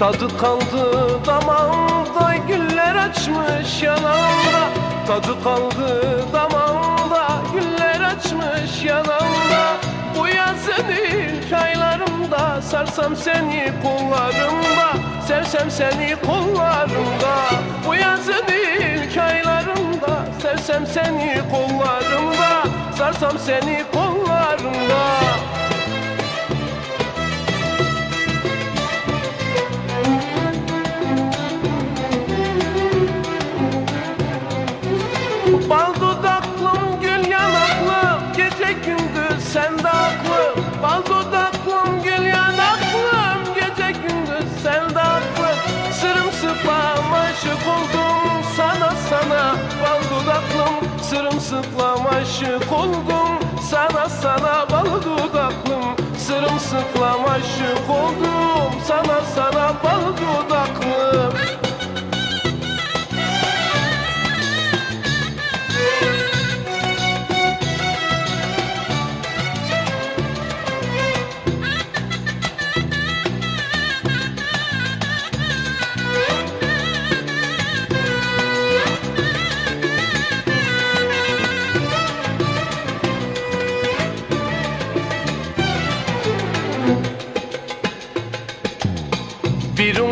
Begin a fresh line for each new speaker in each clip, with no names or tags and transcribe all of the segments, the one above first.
Tadı kaldı damağımda Güller açmış yanağımda. Tadı kaldı damağımda Güller açmış yanağımda. Bu yazın ilk aylarımda Sarsam seni kollarımda. Sevsem seni kollarımda. Bu yazın ilk aylarımda Sevsem seni kollarımda. Sarsam seni aklım Bal dudaklım, gül yanaklım Gece gündüz sen de aklım Sırımsıklam aşık oldum sana sana. Bal dudaklım Sırımsıklam aşık sana sana. Bal dudaklım Sırımsıklam aşık oldum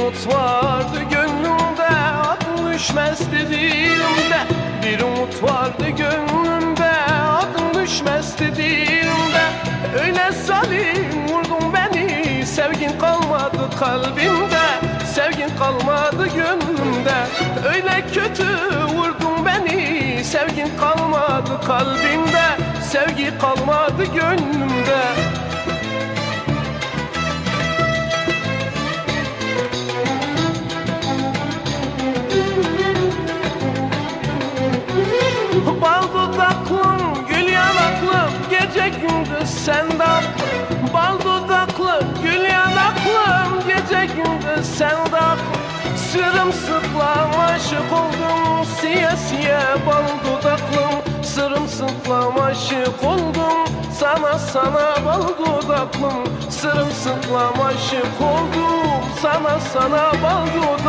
umut vardı gönlümde Adım düşmezdi dilimde Bir umut vardı gönlümde Adım düşmezdi dilimde Öyle zalim vurdun beni Sevgin kalmadı kalbimde. Sevgin kalmadı gönlümde. Öyle kötü vurdun beni Sevgin kalmadı kalbimde. Sevgi kalmadı gönlümde Sırımsıklam aşık oldum. Siye siye bal dudaklım. Sırımsıklam aşık oldum. Sana sana bal dudaklım. Sırımsıklam aşık oldum. Sana sana bal dudaklım